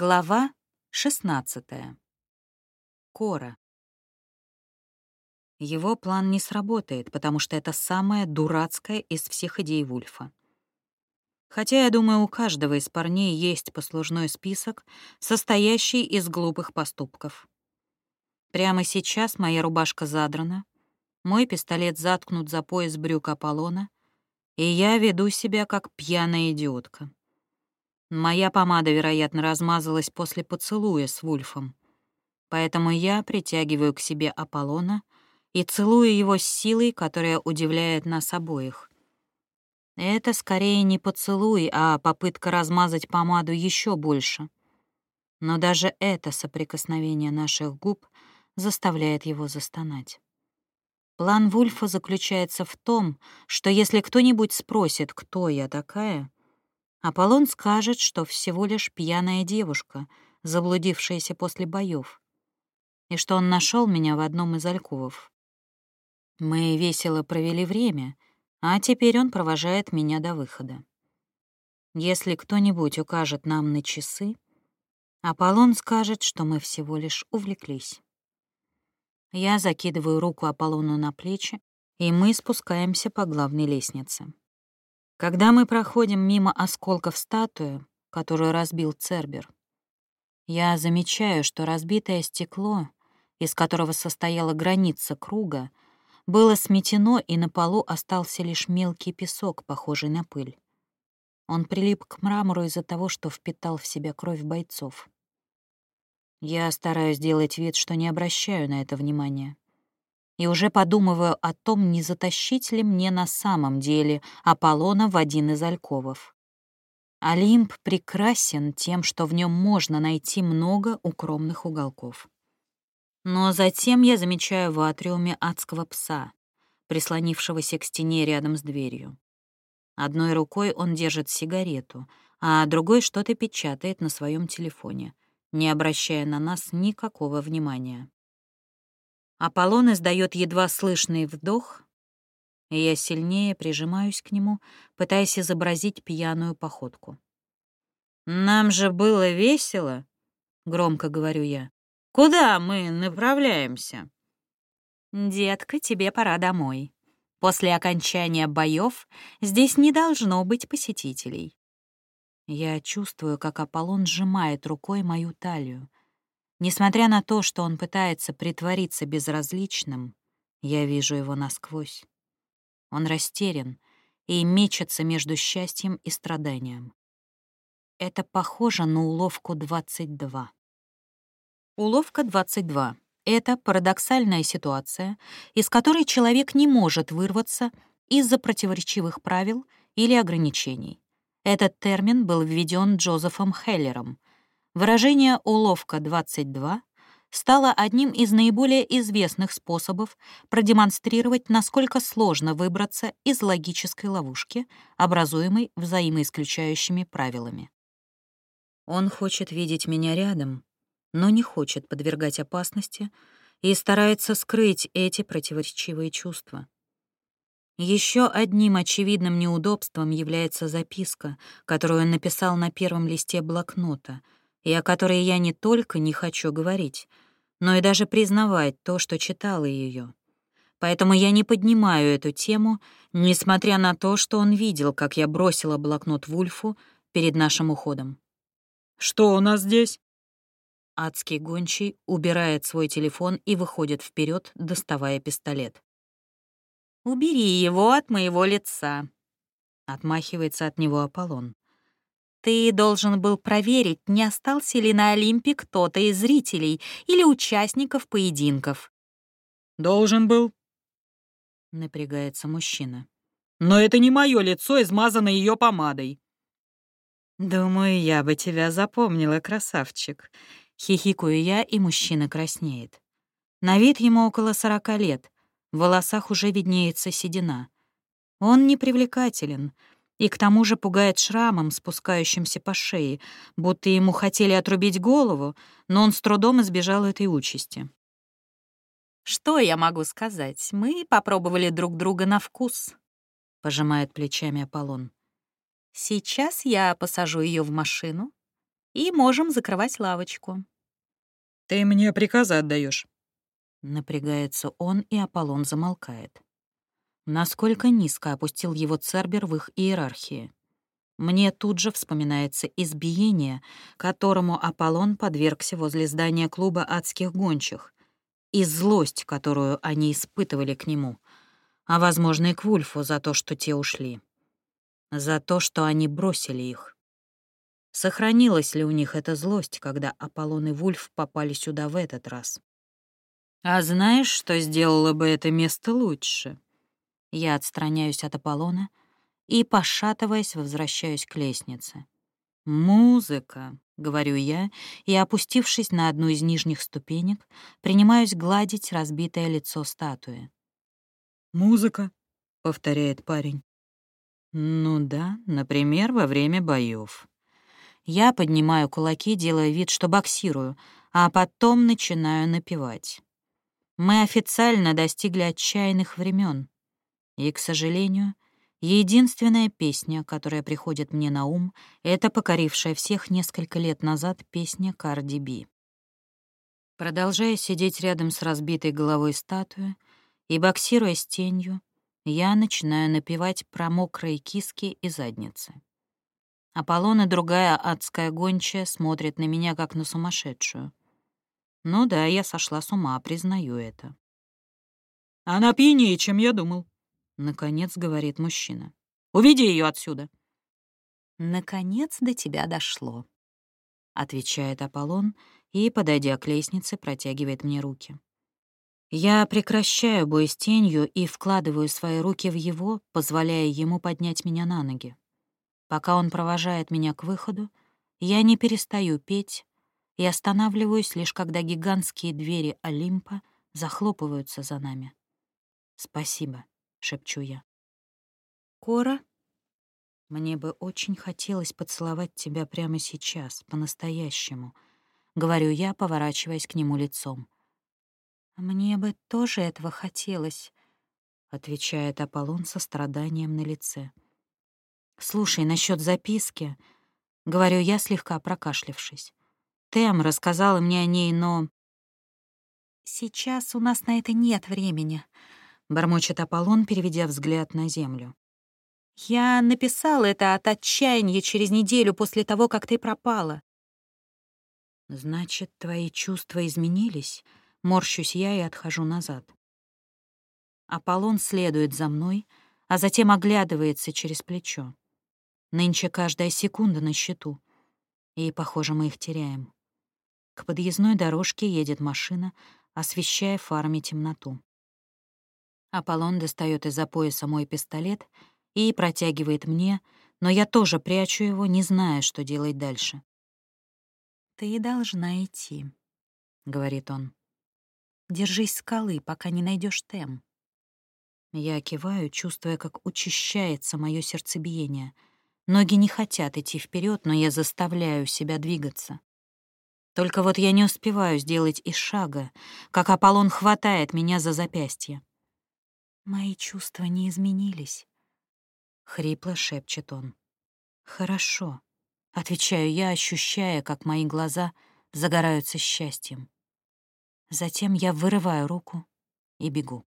Глава 16. Кора. Его план не сработает, потому что это самая дурацкая из всех идей Вульфа. Хотя, я думаю, у каждого из парней есть послужной список, состоящий из глупых поступков. Прямо сейчас моя рубашка задрана, мой пистолет заткнут за пояс брюк Аполлона, и я веду себя как пьяная идиотка. Моя помада, вероятно, размазалась после поцелуя с Вульфом. Поэтому я притягиваю к себе Аполлона и целую его с силой, которая удивляет нас обоих. Это скорее не поцелуй, а попытка размазать помаду еще больше. Но даже это соприкосновение наших губ заставляет его застонать. План Вульфа заключается в том, что если кто-нибудь спросит, кто я такая, Аполлон скажет, что всего лишь пьяная девушка, заблудившаяся после боев, и что он нашел меня в одном из альковов. Мы весело провели время, а теперь он провожает меня до выхода. Если кто-нибудь укажет нам на часы, Аполлон скажет, что мы всего лишь увлеклись. Я закидываю руку Аполлону на плечи, и мы спускаемся по главной лестнице. Когда мы проходим мимо осколков статуи, которую разбил Цербер, я замечаю, что разбитое стекло, из которого состояла граница круга, было сметено, и на полу остался лишь мелкий песок, похожий на пыль. Он прилип к мрамору из-за того, что впитал в себя кровь бойцов. Я стараюсь делать вид, что не обращаю на это внимания и уже подумываю о том, не затащить ли мне на самом деле Аполлона в один из альковов. Олимп прекрасен тем, что в нем можно найти много укромных уголков. Но затем я замечаю в атриуме адского пса, прислонившегося к стене рядом с дверью. Одной рукой он держит сигарету, а другой что-то печатает на своем телефоне, не обращая на нас никакого внимания. Аполлон издает едва слышный вдох, и я сильнее прижимаюсь к нему, пытаясь изобразить пьяную походку. «Нам же было весело», — громко говорю я. «Куда мы направляемся?» «Детка, тебе пора домой. После окончания боев здесь не должно быть посетителей». Я чувствую, как Аполлон сжимает рукой мою талию, Несмотря на то, что он пытается притвориться безразличным, я вижу его насквозь. Он растерян и мечется между счастьем и страданием. Это похоже на уловку 22. Уловка 22 — это парадоксальная ситуация, из которой человек не может вырваться из-за противоречивых правил или ограничений. Этот термин был введен Джозефом Хеллером, Выражение «уловка-22» стало одним из наиболее известных способов продемонстрировать, насколько сложно выбраться из логической ловушки, образуемой взаимоисключающими правилами. Он хочет видеть меня рядом, но не хочет подвергать опасности и старается скрыть эти противоречивые чувства. Еще одним очевидным неудобством является записка, которую он написал на первом листе блокнота — и о которой я не только не хочу говорить, но и даже признавать то, что читала ее. Поэтому я не поднимаю эту тему, несмотря на то, что он видел, как я бросила блокнот Вульфу перед нашим уходом. «Что у нас здесь?» Адский гончий убирает свой телефон и выходит вперед, доставая пистолет. «Убери его от моего лица», — отмахивается от него Аполлон. Ты должен был проверить, не остался ли на Олимпе кто-то из зрителей или участников поединков. Должен был. Напрягается мужчина. Но это не мое лицо, измазано ее помадой. Думаю, я бы тебя запомнила, красавчик. Хихикаю я, и мужчина краснеет. На вид ему около сорока лет. В волосах уже виднеется седина. Он непривлекателен, и к тому же пугает шрамом, спускающимся по шее, будто ему хотели отрубить голову, но он с трудом избежал этой участи. «Что я могу сказать? Мы попробовали друг друга на вкус», — пожимает плечами Аполлон. «Сейчас я посажу ее в машину, и можем закрывать лавочку». «Ты мне приказы отдаешь. Напрягается он, и Аполлон замолкает. Насколько низко опустил его Цербер в их иерархии. Мне тут же вспоминается избиение, которому Аполлон подвергся возле здания клуба адских гончих, и злость, которую они испытывали к нему, а, возможно, и к Вульфу за то, что те ушли. За то, что они бросили их. Сохранилась ли у них эта злость, когда Аполлон и Вульф попали сюда в этот раз? А знаешь, что сделало бы это место лучше? Я отстраняюсь от Аполлона и, пошатываясь, возвращаюсь к лестнице. «Музыка», — говорю я, и, опустившись на одну из нижних ступенек, принимаюсь гладить разбитое лицо статуи. «Музыка», — повторяет парень. «Ну да, например, во время боев. Я поднимаю кулаки, делая вид, что боксирую, а потом начинаю напевать. Мы официально достигли отчаянных времен, и, к сожалению, Единственная песня, которая приходит мне на ум, это покорившая всех несколько лет назад песня Карди Би. Продолжая сидеть рядом с разбитой головой статуи и боксируя с тенью, я начинаю напевать про мокрые киски и задницы. Аполлон и другая адская гончая смотрят на меня, как на сумасшедшую. Ну да, я сошла с ума, признаю это. «Она пьянее, чем я думал», Наконец говорит мужчина. «Уведи ее отсюда!» «Наконец до тебя дошло», — отвечает Аполлон и, подойдя к лестнице, протягивает мне руки. Я прекращаю бой с тенью и вкладываю свои руки в его, позволяя ему поднять меня на ноги. Пока он провожает меня к выходу, я не перестаю петь и останавливаюсь лишь когда гигантские двери Олимпа захлопываются за нами. Спасибо. — шепчу я. «Кора, мне бы очень хотелось поцеловать тебя прямо сейчас, по-настоящему», — говорю я, поворачиваясь к нему лицом. «Мне бы тоже этого хотелось», — отвечает Аполлон со страданием на лице. «Слушай, насчет записки», — говорю я, слегка прокашлявшись. «Тем рассказала мне о ней, но...» «Сейчас у нас на это нет времени», — бормочет Аполлон, переведя взгляд на землю. «Я написал это от отчаяния через неделю после того, как ты пропала». «Значит, твои чувства изменились?» Морщусь я и отхожу назад. Аполлон следует за мной, а затем оглядывается через плечо. Нынче каждая секунда на счету, и, похоже, мы их теряем. К подъездной дорожке едет машина, освещая фарами темноту. Аполлон достает из-за пояса мой пистолет и протягивает мне, но я тоже прячу его, не зная, что делать дальше. «Ты должна идти», — говорит он. «Держись скалы, пока не найдешь тем». Я киваю, чувствуя, как учащается мое сердцебиение. Ноги не хотят идти вперед, но я заставляю себя двигаться. Только вот я не успеваю сделать и шага, как Аполлон хватает меня за запястье. Мои чувства не изменились. Хрипло шепчет он. Хорошо. Отвечаю я, ощущая, как мои глаза загораются счастьем. Затем я вырываю руку и бегу.